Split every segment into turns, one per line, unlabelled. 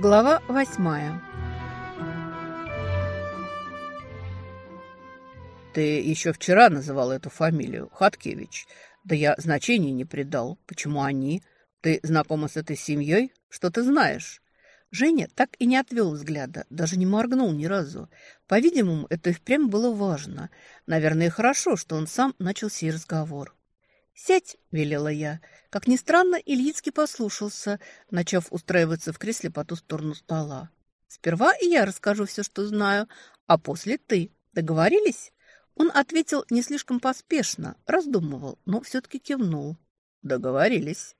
Глава восьмая
«Ты еще вчера называл эту фамилию, Хаткевич. Да я значения не придал. Почему они? Ты знакома с этой семьей? Что ты знаешь?»
Женя так и не отвел взгляда, даже не моргнул ни разу. По-видимому, это и впрямь было важно. Наверное, хорошо, что он сам начал сей разговор. «Сядь!» – велела я. Как ни странно, Ильицкий послушался, начав устраиваться в кресле по ту сторону стола. «Сперва и я расскажу все, что знаю, а после ты. Договорились?» Он ответил не слишком поспешно, раздумывал, но все-таки кивнул. «Договорились».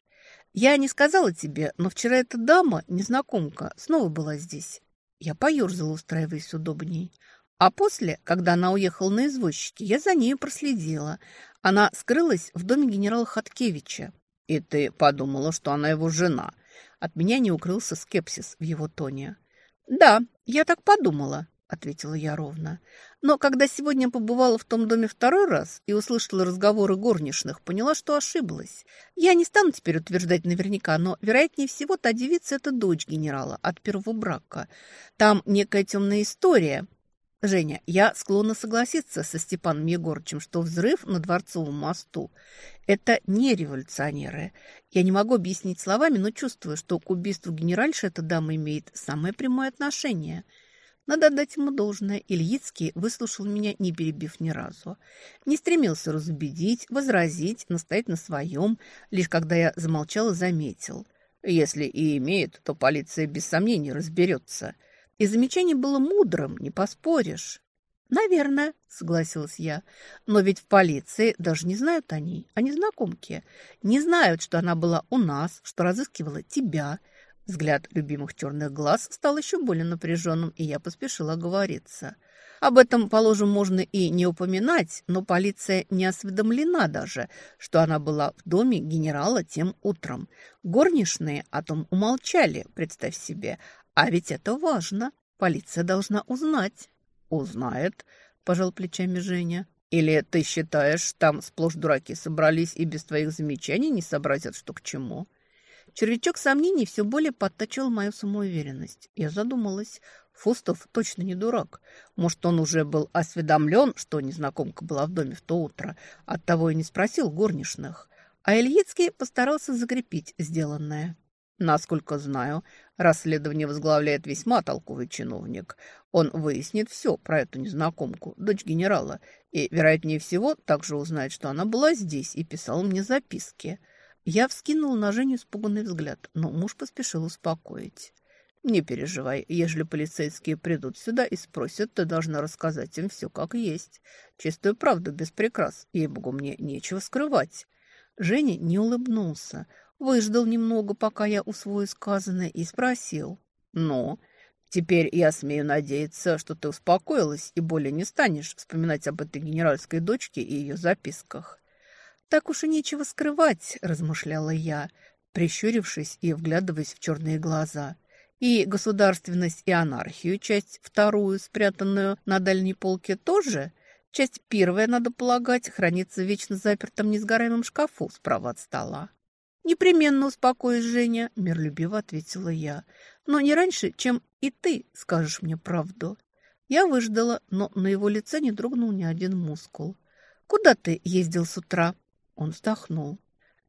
Я не сказала тебе, но вчера эта дама, незнакомка, снова была здесь. Я поерзала, устраиваясь удобней. А после, когда она уехала на извозчике, я за ней проследила. Она скрылась в доме генерала Хаткевича.
И ты подумала, что она его жена.
От меня не укрылся скепсис в его тоне. Да, я так подумала ответила я ровно. Но когда сегодня побывала в том доме второй раз и услышала разговоры горничных, поняла, что ошиблась. Я не стану теперь утверждать наверняка, но, вероятнее всего, та девица – это дочь генерала от первого брака. Там некая темная история. Женя, я склонна согласиться со Степаном Егорычем, что взрыв на Дворцовом мосту – это не революционеры. Я не могу объяснить словами, но чувствую, что к убийству генеральши эта дама имеет самое прямое отношение – надо отдать ему должное. Ильицкий выслушал меня, не перебив ни разу. Не стремился разубедить, возразить, настоять на своем. Лишь когда я замолчала, заметил.
Если и имеет, то полиция без сомнений разберется.
И замечание было мудрым, не поспоришь. «Наверное», — согласилась я. «Но ведь в полиции даже не знают о ней, о незнакомке. Не знают, что она была у нас, что разыскивала тебя, Взгляд любимых черных глаз стал еще более напряженным, и я поспешила оговориться. Об этом, положим, можно и не упоминать, но полиция не осведомлена даже, что она была в доме генерала тем утром. Горничные о том умолчали, представь себе. А ведь это важно. Полиция должна узнать.
«Узнает», – пожал плечами Женя. «Или ты считаешь, там сплошь дураки собрались и без твоих замечаний не сообразят, что к чему?»
Червячок сомнений все более подтачивал мою самоуверенность. Я задумалась. Фустов точно не дурак. Может, он уже был осведомлен, что незнакомка была в доме в то утро, оттого и не спросил горничных. А Ильицкий постарался закрепить сделанное.
Насколько знаю, расследование возглавляет весьма толковый чиновник. Он выяснит все про эту незнакомку, дочь генерала, и, вероятнее всего, также узнает, что она была здесь и писала мне записки.
Я вскинул на Женю испуганный взгляд, но муж поспешил успокоить.
«Не переживай, ежели полицейские придут сюда и спросят, ты должна рассказать им все как есть. Чистую правду без прикрас, ей-богу, мне нечего скрывать».
Женя не улыбнулся, выждал немного, пока я усвою сказанное, и спросил.
«Ну, теперь я смею надеяться, что ты успокоилась и более не станешь вспоминать об этой генеральской дочке и ее записках».
«Так уж и нечего скрывать», – размышляла я, прищурившись и вглядываясь в черные глаза. «И государственность и анархию, часть вторую, спрятанную на дальней полке, тоже?» Часть первая, надо полагать, хранится в вечно запертом несгораемом шкафу справа от стола. «Непременно успокоюсь, Женя», — миролюбиво ответила я. «Но не раньше, чем и ты скажешь мне правду». Я выждала, но на его лице не дрогнул ни один мускул. «Куда ты ездил с утра?» Он вздохнул.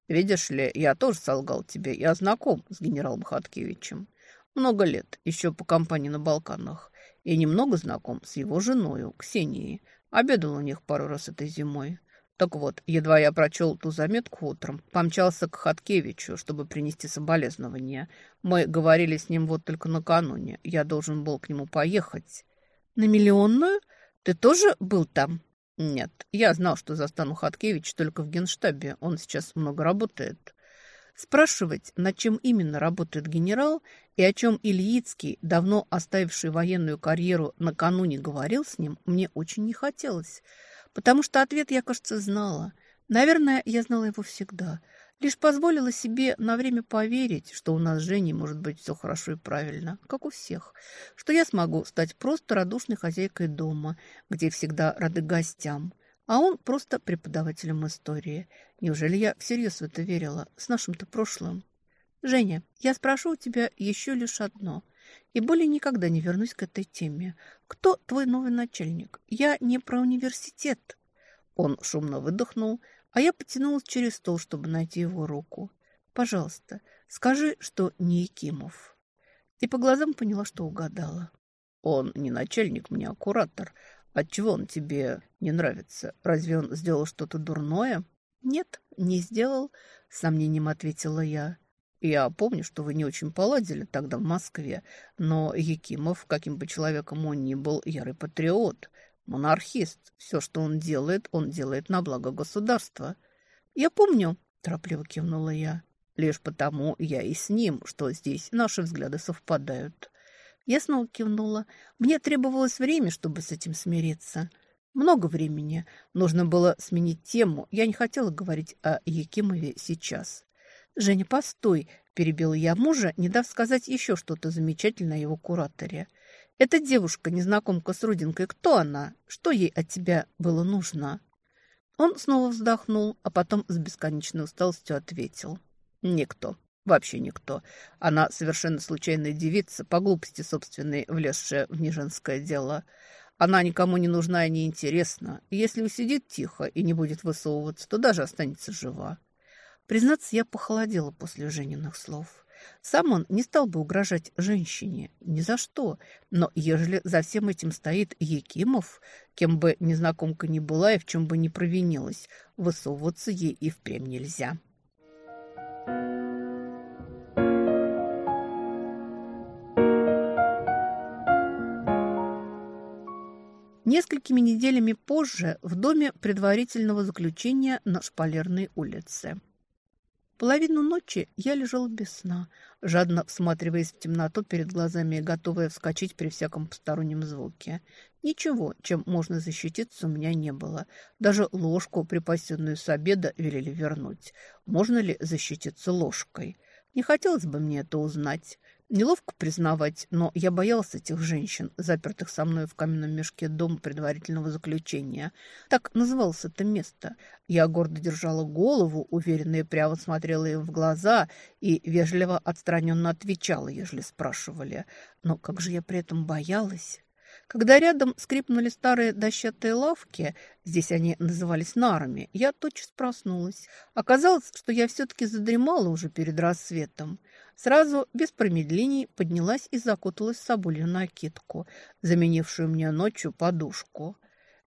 «Видишь ли, я тоже солгал тебе. Я знаком с генералом Хаткевичем. Много лет, еще по компании на Балканах. И немного знаком с его женой, Ксенией. Обедал у них пару раз этой зимой. Так вот, едва я прочел ту заметку утром, помчался к Хаткевичу, чтобы принести соболезнования. Мы говорили с ним вот только накануне. Я должен был к нему поехать.
«На миллионную? Ты тоже был там?»
Нет, я знал, что застану Хаткевич только в генштабе. Он сейчас много работает.
Спрашивать, над чем именно работает генерал и о чем Ильицкий, давно оставивший военную карьеру, накануне говорил с ним, мне очень не хотелось, потому что ответ я, кажется, знала. Наверное, я знала его всегда – Лишь позволила себе на время поверить, что у нас с Женей может быть все хорошо и правильно, как у всех. Что я смогу стать просто радушной хозяйкой дома, где всегда рады гостям. А он просто преподавателем истории. Неужели я всерьез в это верила? С нашим-то прошлым. Женя, я спрошу у тебя еще лишь одно. И более никогда не вернусь к этой теме. Кто твой новый начальник? Я не про университет».
Он шумно выдохнул, а я потянулась через стол, чтобы найти его руку. «Пожалуйста, скажи, что не Якимов». И по глазам поняла, что угадала. «Он не начальник мне, а куратор. Отчего он тебе не нравится? Разве он сделал что-то дурное?»
«Нет, не сделал», — сомнением ответила я.
«Я помню, что вы не очень поладили тогда в Москве, но Якимов, каким бы человеком он ни был, ярый патриот, монархист. Все, что он делает, он делает на благо государства».
«Я помню», — торопливо кивнула я.
«Лишь потому я и с ним, что здесь наши взгляды совпадают».
Я снова кивнула. Мне требовалось время, чтобы с этим смириться. Много времени. Нужно было сменить тему. Я не хотела говорить о Якимове сейчас. «Женя, постой!» – перебила я мужа, не дав сказать еще что-то замечательное его кураторе. «Эта девушка, незнакомка с Рудинкой, кто она? Что ей от тебя было нужно?» Он снова вздохнул, а потом с бесконечной усталостью ответил.
«Никто. Вообще никто. Она совершенно случайная девица, по глупости собственной, влезшая в неженское дело. Она никому не нужна и не интересна. Если усидит тихо и не будет высовываться, то даже останется жива.
Признаться, я похолодела после Жениных слов. Сам он не стал бы угрожать женщине, ни за что. Но ежели за всем этим стоит Якимов, кем бы незнакомка ни была и в чем бы ни провинилась, высовываться ей и впрямь нельзя. Несколькими неделями позже в доме предварительного заключения на Шпалерной улице. Половину ночи я лежала без сна, жадно всматриваясь в темноту перед глазами и готовая вскочить при всяком постороннем звуке. Ничего, чем можно защититься, у меня не было. Даже ложку, припасенную с обеда, велели вернуть. Можно ли защититься ложкой? Не хотелось бы мне это узнать. Неловко признавать, но я боялся этих женщин, запертых со мной в каменном мешке дома предварительного заключения. Так называлось это место. Я гордо держала голову, уверенно и прямо смотрела им в глаза и вежливо отстраненно отвечала, ежели спрашивали. Но как же я при этом боялась? Когда рядом скрипнули старые дощатые лавки, здесь они назывались нарами, я тотчас проснулась. Оказалось, что я все-таки задремала уже перед рассветом. Сразу, без промедлений, поднялась и закуталась в соболью накидку, заменившую мне ночью подушку.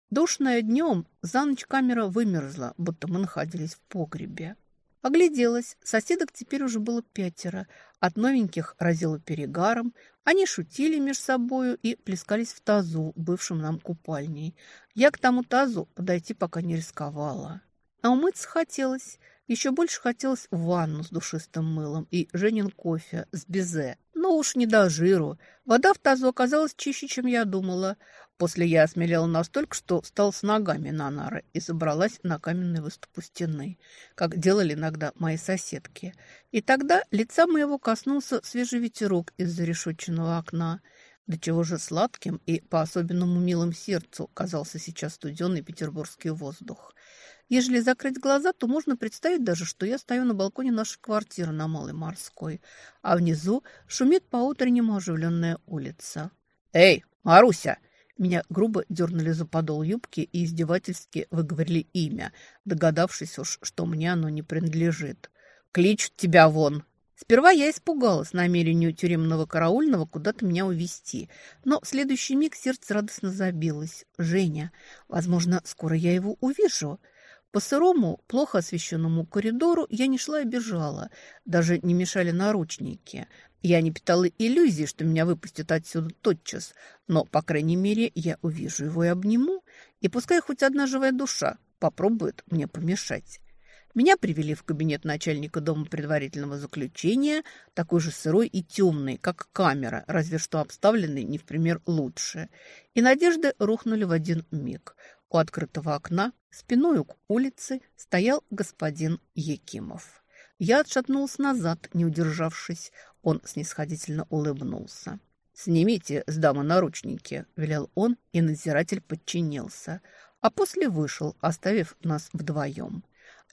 Душная днем, за ночь камера вымерзла, будто мы находились в погребе. Огляделась. Соседок теперь уже было пятеро. От новеньких разило перегаром. Они шутили между собою и плескались в тазу, бывшем нам купальней. Я к тому тазу подойти пока не рисковала. А умыться хотелось. Еще больше хотелось ванну с душистым мылом и Женин кофе с безе. Но уж не до жиру. Вода в тазу оказалась чище, чем я думала. После я осмелела настолько, что встал с ногами на нары и забралась на каменный выступ у стены, как делали иногда мои соседки. И тогда лица моего коснулся свежий ветерок из зарешетченного окна. До чего же сладким и по-особенному милым сердцу казался сейчас студеный петербургский воздух. Ежели закрыть глаза, то можно представить даже, что я стою на балконе нашей квартиры на Малой Морской, а внизу шумит по-утреннему оживленная улица.
«Эй, Маруся!»
Меня грубо дернули за подол юбки и издевательски выговорили имя, догадавшись уж, что мне оно не принадлежит.
«Кличут тебя вон!»
Сперва я испугалась намерению тюремного караульного куда-то меня увести, но в следующий миг сердце радостно забилось. «Женя, возможно, скоро я его увижу». По сырому, плохо освещенному коридору я не шла и бежала. Даже не мешали наручники. Я не питала иллюзий, что меня выпустят отсюда тотчас, но, по крайней мере, я увижу его и обниму, и пускай хоть одна живая душа попробует мне помешать. Меня привели в кабинет начальника дома предварительного заключения, такой же сырой и темный, как камера, разве что обставленный не в пример лучше. И надежды рухнули в один миг. У открытого окна, спиной к улице, стоял господин Якимов. Я отшатнулась назад, не удержавшись. Он снисходительно улыбнулся.
«Снимите с дамы наручники», – велел он, и надзиратель подчинился. А после вышел, оставив нас вдвоем.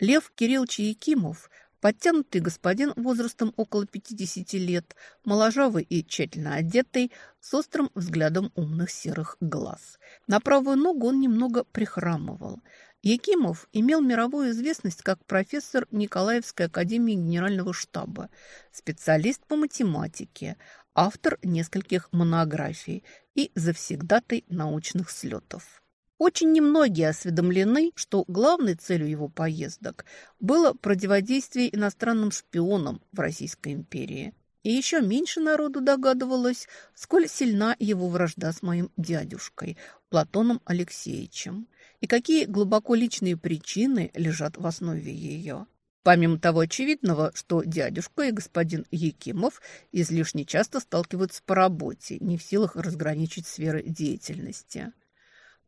Лев Кириллович Якимов
Подтянутый господин возрастом около 50 лет, моложавый и тщательно одетый, с острым взглядом умных серых глаз. На правую ногу он немного прихрамывал. Якимов имел мировую известность как профессор Николаевской академии генерального штаба, специалист по математике, автор нескольких монографий и завсегдатай научных слетов. Очень немногие осведомлены, что главной целью его поездок было противодействие иностранным шпионам в Российской империи. И еще меньше народу догадывалось, сколь сильна его вражда с моим дядюшкой Платоном Алексеевичем и какие глубоко личные причины лежат в основе ее. Помимо того очевидного, что дядюшка и господин Якимов излишне часто сталкиваются по работе, не в силах разграничить сферы деятельности.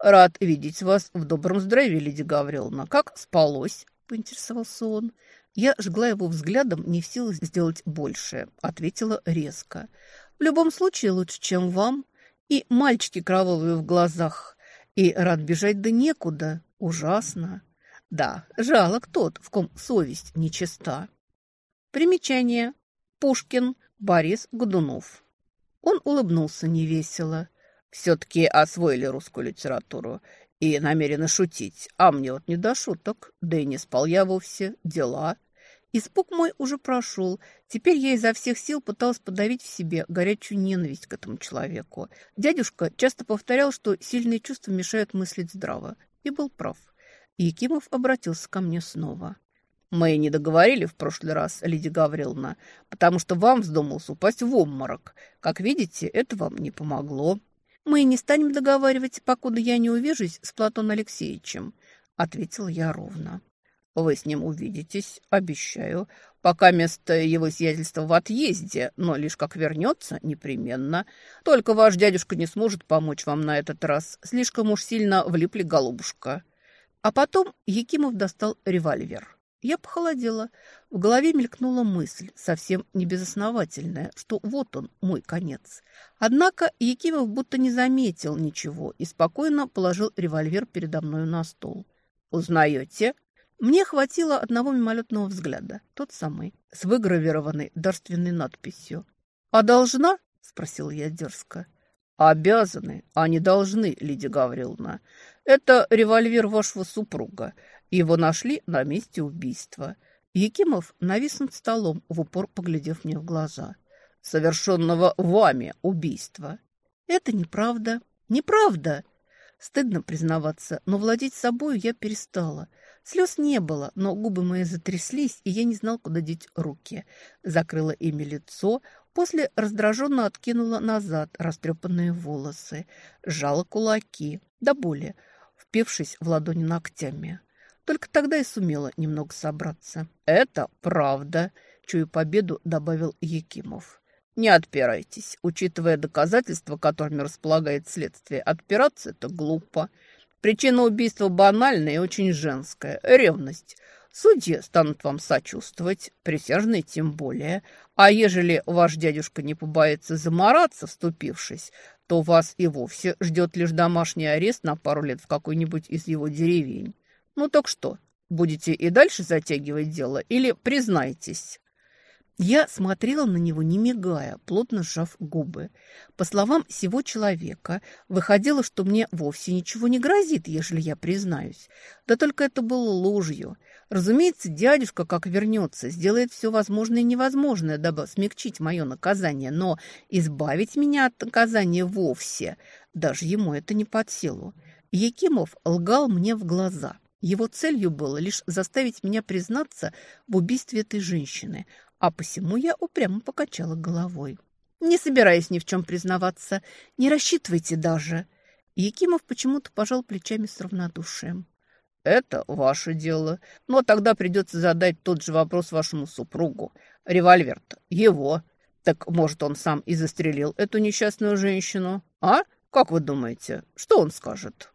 «Рад видеть вас в добром здравии, леди Гавриловна. Как спалось?» – поинтересовался он. Я жгла его взглядом, не в силах сделать большее, ответила резко. «В любом случае лучше, чем вам. И мальчики кровавые в глазах. И рад бежать да некуда. Ужасно. Да, жалок тот, в ком совесть нечиста». Примечание. Пушкин Борис Годунов. Он улыбнулся невесело все-таки освоили русскую литературу и намерены шутить. А мне вот не до шуток, да и не спал я вовсе. Дела. Испуг мой уже прошел. Теперь я изо всех сил пыталась подавить в себе горячую ненависть к этому человеку. Дядюшка часто повторял, что сильные чувства мешают мыслить здраво. И был прав. Якимов обратился ко мне снова. «Мы не договорили в прошлый раз, Лидия Гавриловна, потому что вам вздумалось упасть в обморок. Как видите, это вам не помогло». «Мы не станем договаривать, покуда я не увижусь с Платоном Алексеевичем», — ответил я ровно. «Вы с ним увидитесь, обещаю. Пока место его сиятельства в отъезде, но лишь как вернется, непременно. Только ваш дядюшка не сможет помочь вам на этот раз. Слишком уж сильно влипли голубушка». А потом Якимов достал револьвер. Я похолодела. В голове мелькнула мысль, совсем не безосновательная, что вот он, мой конец. Однако Якимов будто не заметил ничего и спокойно положил револьвер передо мною на стол. «Узнаете?» Мне хватило одного мимолетного взгляда, тот самый, с выгравированной дарственной надписью. «А должна?» – спросила я дерзко. «Обязаны, а не должны, Лидия Гавриловна. Это револьвер вашего супруга. Его нашли на месте убийства. Якимов навис над столом, в упор поглядев мне в глаза. «Совершенного вами убийства». «Это неправда. Неправда!» Стыдно признаваться, но владеть собою я перестала. Слез не было, но губы мои затряслись, и я не знал, куда деть руки. Закрыла ими лицо, после раздраженно откинула назад растрепанные волосы, сжала кулаки, до боли, впившись в ладони ногтями. Только тогда и сумела немного собраться. «Это правда», — чую победу, добавил Якимов. «Не отпирайтесь. Учитывая доказательства, которыми располагает следствие, отпираться — это глупо. Причина убийства банальная и очень женская — ревность. Судьи станут вам сочувствовать, присяжные тем более. А ежели ваш дядюшка не побоится замораться, вступившись, то вас и вовсе ждет лишь домашний арест на пару лет в какой-нибудь из его деревень. Ну так что, будете и дальше затягивать дело или признаетесь?» Я смотрела на него, не мигая, плотно сжав губы. По словам всего человека, выходило, что мне вовсе ничего не грозит, ежели я признаюсь. Да только это было ложью. Разумеется, дядюшка, как вернется, сделает все возможное и невозможное, дабы смягчить мое наказание, но избавить меня от наказания вовсе, даже ему это не под силу. Якимов лгал мне в глаза – его целью было лишь заставить меня признаться в убийстве этой женщины, а посему я упрямо покачала головой. «Не собираюсь ни в чем признаваться. Не рассчитывайте даже». Якимов почему-то пожал плечами с равнодушием. «Это ваше дело. Но тогда придется задать тот же вопрос вашему супругу. Револьвер-то его. Так, может, он сам и застрелил эту несчастную женщину? А? Как вы думаете, что он скажет?»